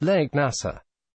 Lake Nasser.